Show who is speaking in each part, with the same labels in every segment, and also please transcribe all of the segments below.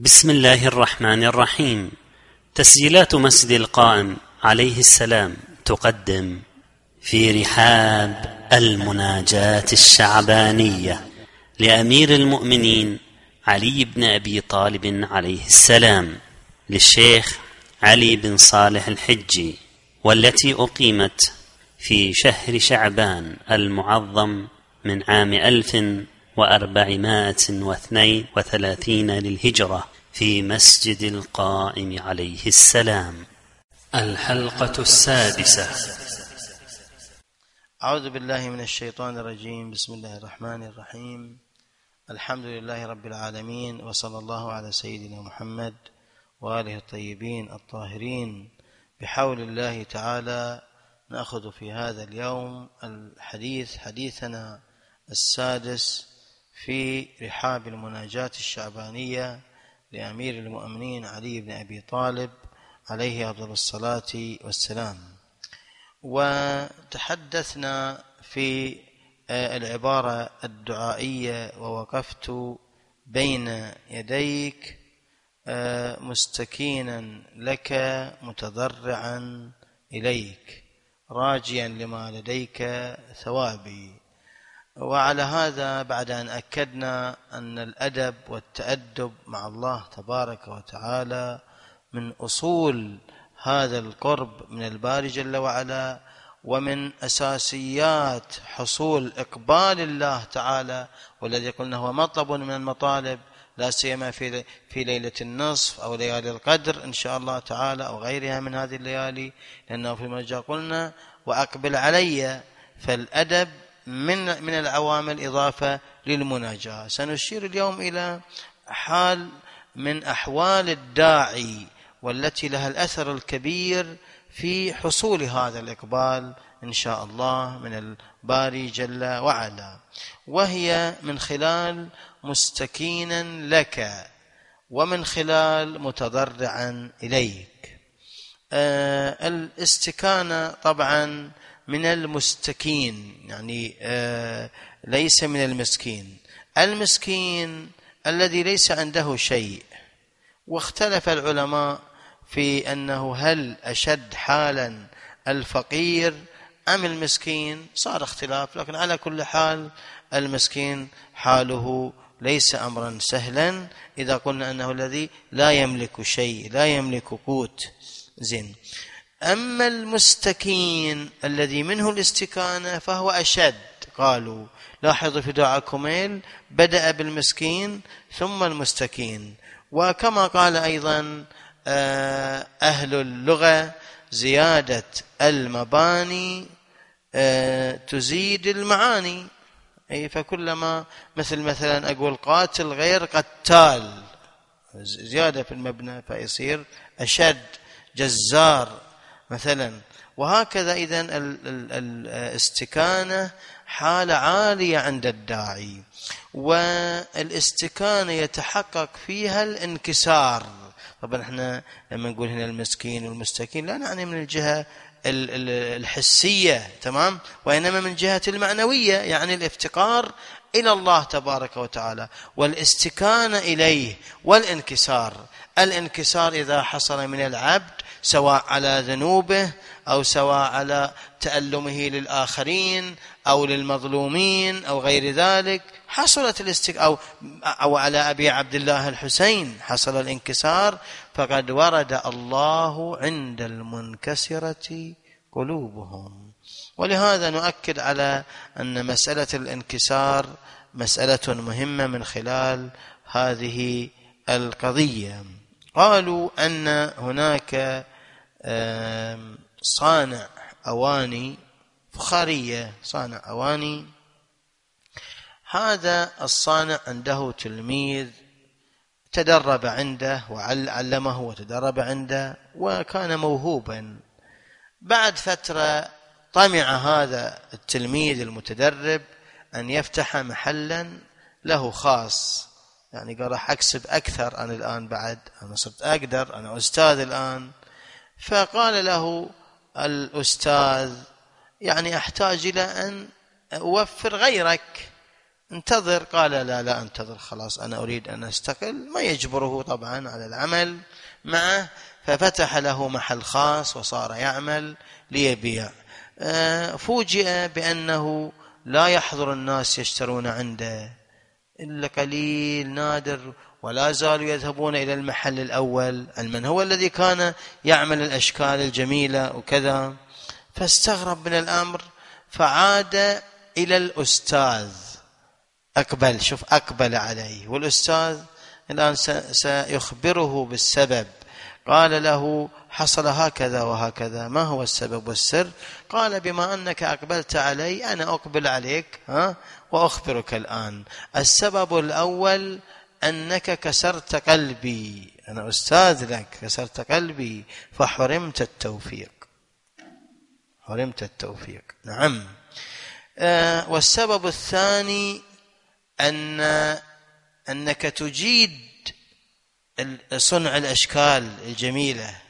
Speaker 1: بسم الله الرحمن الرحيم. تسجيلات مسجد القائم عليه السلام تقدم في رحاب المناجاة الشعبانية لأمير المؤمنين علي بن أبي طالب عليه السلام للشيخ علي بن صالح الحجي والتي أقيمت في شهر شعبان المعظم من عام ألف وأربعمائة واثنين وثلاثين للهجرة في مسجد القائم عليه السلام. الحلقة السادسة.
Speaker 2: أعوذ بالله من الشيطان الرجيم. بسم الله الرحمن الرحيم. الحمد لله رب العالمين وصلى الله على سيدنا محمد وآله الطيبين الطاهرين. بحول الله تعالى نأخذ في هذا اليوم الحديث حديثنا السادس في رحاب المناجاة الشعبانية لأمير المؤمنين علي بن أبي طالب عليه أفضل الصلاة والسلام. وتحدثنا في آه، العبارة الدعائية ووقفت بين يديك آه، مستكينا لك متضرعا إليك راجيا لما لديك ثوابي. وعلى هذا بعد أن أكدنا أن الأدب والتأدب مع الله تبارك وتعالى من أصول هذا القرب من الباري جل وعلا ومن أساسيات حصول إقبال الله تعالى والذي قلنا هو مطلب من المطالب لا سيما في في ليلة النصف أو ليالي القدر إن شاء الله تعالى أو غيرها من هذه الليالي لأنه في المرجع قلنا وأقبل علي فالأدب من من العوامل إضافة للمناجاة. سنشير اليوم إلى حال من أحوال الداعي والتي لها الأثر الكبير في حصول هذا الإقبال إن شاء الله من الباري جل وعلا. وهي من خلال مستكينا لك ومن خلال متضرعا إليك. آه الاستكانة طبعا من المستكين يعني آه، ليس من المسكين. المسكين الذي ليس عنده شيء. واختلف العلماء في أنه هل أشد حالا الفقير أم المسكين؟ صار اختلاف لكن على كل حال المسكين حاله ليس امرا سهلا. إذا قلنا أنه الذي لا يملك شيء لا يملك قوت زين. أما المستكين الذي منه الاستكانة فهو أشد. قالوا لاحظوا في دعاء كميل بدأ بالمسكين ثم المستكين. وكما قال أيضا آه، أهل اللغة زيادة المباني آه، تزيد المعاني. أي فكلما مثل مثلا أقول قاتل غير قتال زيادة في المبنى فيصير أشد جزار. مثلا. وهكذا اذا الاستكانة حالة عالية عند الداعي. والإستكانة يتحقق فيها الانكسار. طبعا إحنا لما نقول هنا المسكين والمستكين لا نعني من الجهة الحسية تمام؟ وإنما من جهة المعنوية يعني الافتقار إلى الله تبارك وتعالى. والاستكانة إليه والانكسار. الانكسار إذا حصل من العبد سواء على ذنوبه أو سواء على تألمه للآخرين أو للمظلومين أو غير ذلك حصلت الاستك أو أو على أبي عبد الله الحسين حصل الانكسار فقد ورد الله عند المنكسرة قلوبهم. ولهذا نؤكد على أن مسألة الانكسار مسألة مهمة من خلال هذه القضية. قالوا أن هناك صانع أواني فخارية صانع أواني. هذا الصانع عنده تلميذ تدرب عنده وعلمه وتدرب عنده وكان موهوبا. بعد فترة طمع هذا التلميذ المتدرب أن يفتح محلا له خاص. يعني قال راح أكسب أكثر أنا الآن بعد أنا صرت أقدر أنا أستاذ الآن. فقال له الأستاذ يعني أحتاج إلى أن أوفر غيرك. انتظر. قال لا لا أنتظر خلاص أنا أريد أن أستقل. ما يجبره طبعا على العمل معه. ففتح له محل خاص وصار يعمل ليبيع. آه، فوجئ بأنه لا يحضر الناس يشترون عنده. إلا قليل نادر. ولا زالوا يذهبون إلى المحل الأول. من هو الذي كان يعمل الأشكال الجميلة وكذا. فاستغرب من الأمر فعاد إلى الأستاذ. أقبل شوف أقبل عليه. والأستاذ الآن سيخبره بالسبب. قال له حصل هكذا وهكذا. ما هو السبب والسر؟ قال بما أنك أقبلت علي أنا أقبل عليك ها وأخبرك الآن. السبب الأول أنك كسرت قلبي. أنا أستاذ لك. كسرت قلبي. فحرمت التوفيق. حرمت التوفيق. نعم. آه والسبب الثاني أن أنك تجيد صنع الأشكال الجميلة.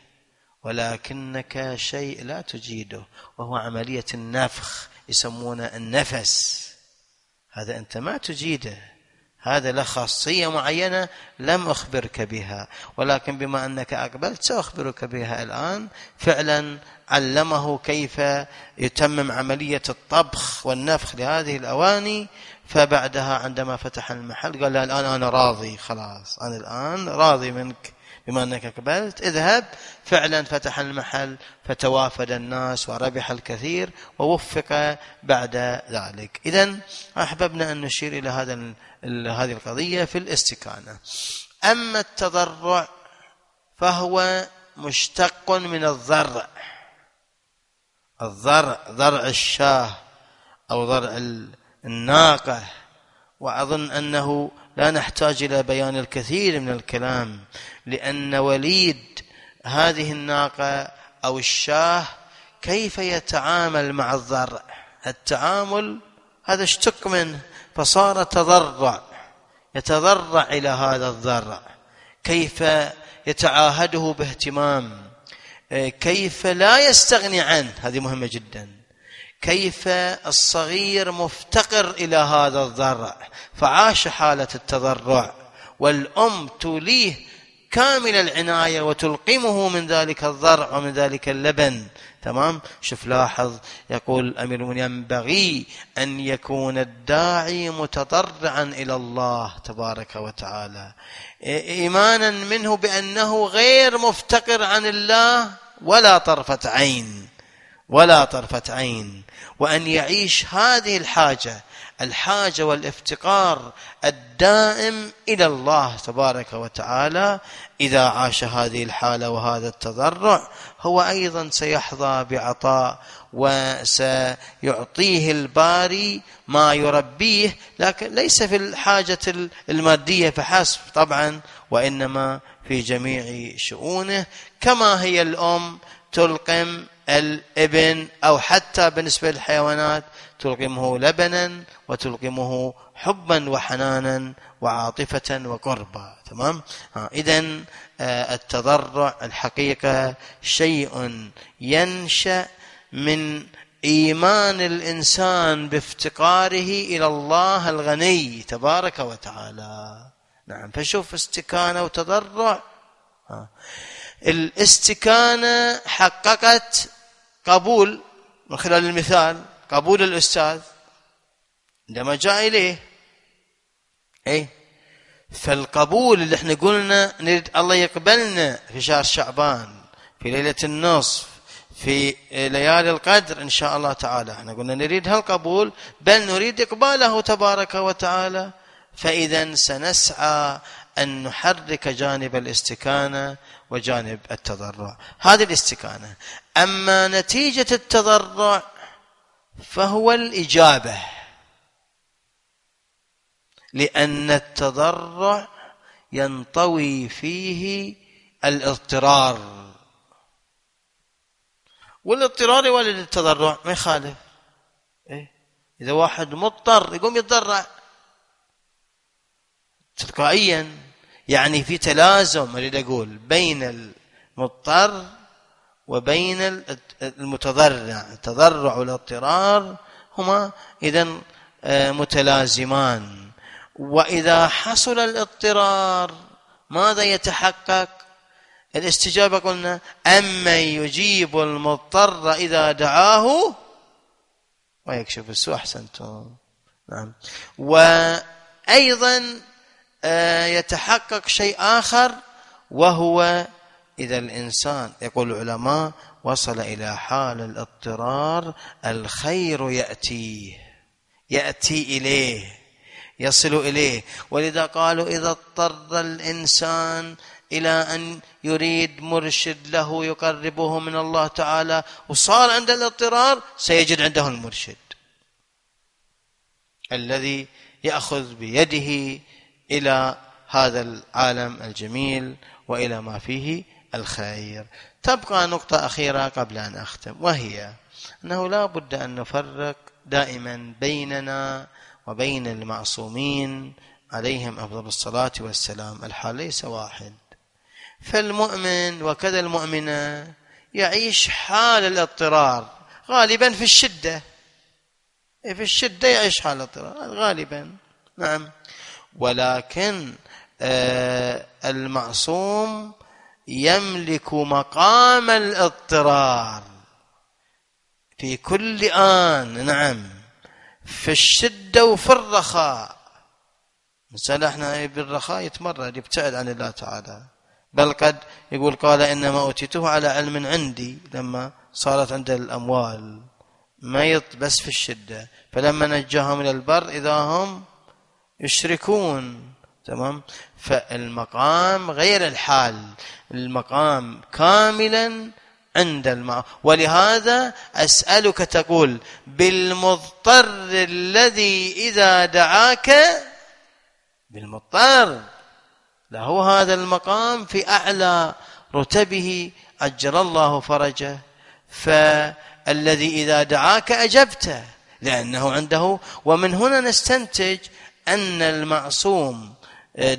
Speaker 2: ولكنك شيء لا تجيده. وهو عملية النفخ. يسمونه النفس. هذا أنت ما تجيده. هذا له خاصية معينة لم أخبرك بها. ولكن بما أنك أقبلت سأخبرك بها الآن. فعلا علمه كيف يتمم عملية الطبخ والنفخ لهذه الأواني. فبعدها عندما فتح المحل قال الآن أنا راضي خلاص. أنا الآن راضي منك. بما أنك قبلت اذهب. فعلا فتح المحل فتوافد الناس وربح الكثير ووفق بعد ذلك. إذا أحببنا أن نشير إلى هذا هذه القضية في الاستكانة. أما التضرع فهو مشتق من الضرع. الضرع ضرع الشاه أو ضرع الناقة. وأظن أنه لا نحتاج إلى بيان الكثير من الكلام لأن وليد هذه الناقة أو الشاه كيف يتعامل مع الضرع؟ التعامل هذا اشتق منه فصار تضرع يتضرع إلى هذا الضرع. كيف يتعاهده باهتمام؟ كيف لا يستغني عنه؟ هذه مهمة جدا. كيف الصغير مفتقر إلى هذا الضرع فعاش حالة التضرع والأم توليه كامل العناية وتلقمه من ذلك الضرع ومن ذلك اللبن. تمام؟ شوف لاحظ يقول أمير ينبغي أن يكون الداعي متضرعا إلى الله تبارك وتعالى. ايمانا منه بأنه غير مفتقر عن الله ولا طرفة عين. ولا طرفة عين وأن يعيش هذه الحاجة الحاجة والافتقار الدائم إلى الله تبارك وتعالى. إذا عاش هذه الحالة وهذا التضرع هو أيضا سيحظى بعطاء وسيعطيه الباري ما يربيه. لكن ليس في الحاجة المادية فحسب طبعا وإنما في جميع شؤونه. كما هي الأم تلقم الابن أو حتى بالنسبة للحيوانات تلقمه لبنا وتلقمه حبا وحنانا وعاطفة وقربا تمام؟ إذا آه، التضرع الحقيقة شيء ينشأ من إيمان الإنسان بافتقاره إلى الله الغني تبارك وتعالى. نعم فشوف استكانة وتضرع. الاستكانة حققت قبول من خلال المثال قبول الأستاذ عندما جاء إليه أي فالقبول اللي إحنا قلنا نريد الله يقبلنا في شهر شعبان في ليلة النصف في ليالي القدر إن شاء الله تعالى. إحنا قلنا نريد هالقبول بل نريد إقباله تبارك وتعالى. فإذا سنسعى أن نحرك جانب الاستكانة وجانب التضرع. هذه الاستكانة. أما نتيجة التضرع فهو الإجابة. لأن التضرع ينطوي فيه الاضطرار. والاضطرار يولد التضرع ما يخالف؟ إيه؟ إذا واحد مضطر يقوم يتضرع تلقائيا يعني في تلازم أريد أقول بين المضطر وبين المتضرع. التضرع والاضطرار هما اذا آه، متلازمان. وإذا حصل الاضطرار ماذا يتحقق؟ الاستجابة قلنا أما يجيب المضطر إذا دعاه ويكشف السوء. أحسنتم. نعم. وأيضا يتحقق شيء آخر وهو إذا الإنسان يقول العلماء وصل إلى حال الاضطرار الخير يأتيه يأتي إليه يصل إليه. ولذا قالوا إذا اضطر الإنسان إلى أن يريد مرشد له يقربه من الله تعالى وصار عند الاضطرار سيجد عنده المرشد الذي يأخذ بيده إلى هذا العالم الجميل وإلى ما فيه الخير. تبقى نقطة أخيرة قبل أن أختم وهي أنه لا بد أن نفرق دائما بيننا وبين المعصومين عليهم أفضل الصلاة والسلام الحال ليس واحد. فالمؤمن وكذا المؤمنة يعيش حال الاضطرار غالبا في الشدة. في الشدة يعيش حال الاضطرار غالبا. نعم. ولكن آه المعصوم يملك مقام الاضطرار. في كل آن نعم في الشدة وفي الرخاء. مثلا إحنا بالرخاء يتمرد يبتعد عن الله تعالى. بل قد يقول قال إنما أوتيته على علم عندي لما صارت عنده الأموال. ما يط بس في الشدة. فلما نجاهم إلى البر إذا هم يشركون تمام؟ فالمقام غير الحال. المقام كاملا عند الماء ولهذا أسألك تقول بالمضطر الذي إذا دعاك بالمضطر له هذا المقام في أعلى رتبه أجر الله فرجه. فالذي إذا دعاك أجبته لأنه عنده ومن هنا نستنتج أن المعصوم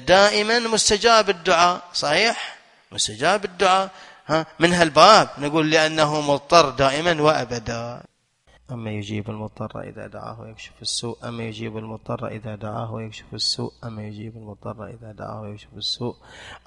Speaker 2: دائما مستجاب الدعاء صحيح؟ مستجاب الدعاء ها؟ من هالباب نقول لأنه مضطر دائما وأبدا. أما يجيب المضطر إذا دعاه ويكشف السوء أما يجيب المضطر إذا دعاه ويكشف السوء أما يجيب المضطر إذا دعاه ويكشف السوء.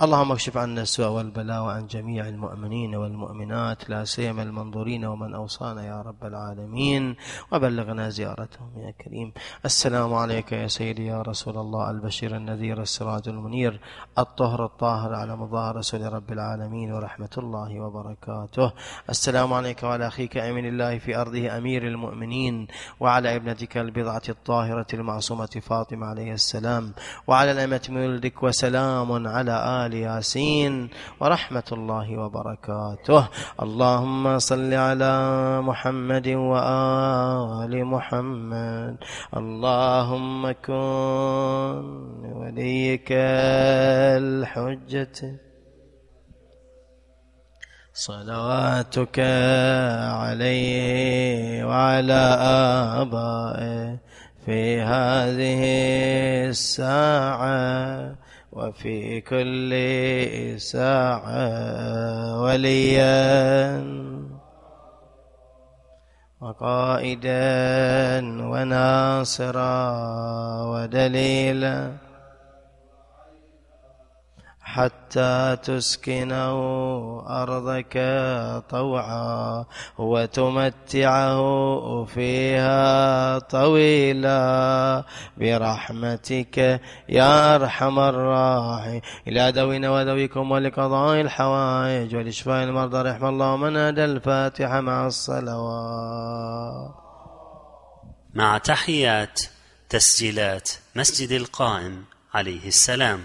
Speaker 2: اللهم اكشف عنا السوء والبلاء وعن جميع المؤمنين والمؤمنات لا سيما المنظورين ومن أوصانا يا رب العالمين. وبلغنا زيارتهم يا كريم. السلام عليك يا سيدي يا رسول الله. البشير النذير السراج المنير. الطهر الطاهر على مظاهر رسول رب العالمين ورحمة الله وبركاته. السلام عليك وعلى أخيك أمين الله في أرضه أمير المؤمنين وعلى ابنتك البضعة الطاهرة المعصومة فاطمة عليه السلام وعلى الأمة من ولدك وسلام على آل ياسين ورحمة الله وبركاته. اللهم صل على محمد وآل محمد. اللهم كن وليك الحجة. صلواتك عليه وعلى آبائه في هذه الساعة وفي كل ساعة وليا. وقائدا وناصرا ودليلا. حتى تسكنه أرضك طوعا وتمتعه فيها طويلا برحمتك يا أرحم الراحمين. إلى دوينا وذويكم ولقضاء الحوائج ولشفاء المرضى رحم الله من أدى الفاتحة مع الصلوات.
Speaker 1: مع تحيات تسجيلات مسجد القائم عليه السلام.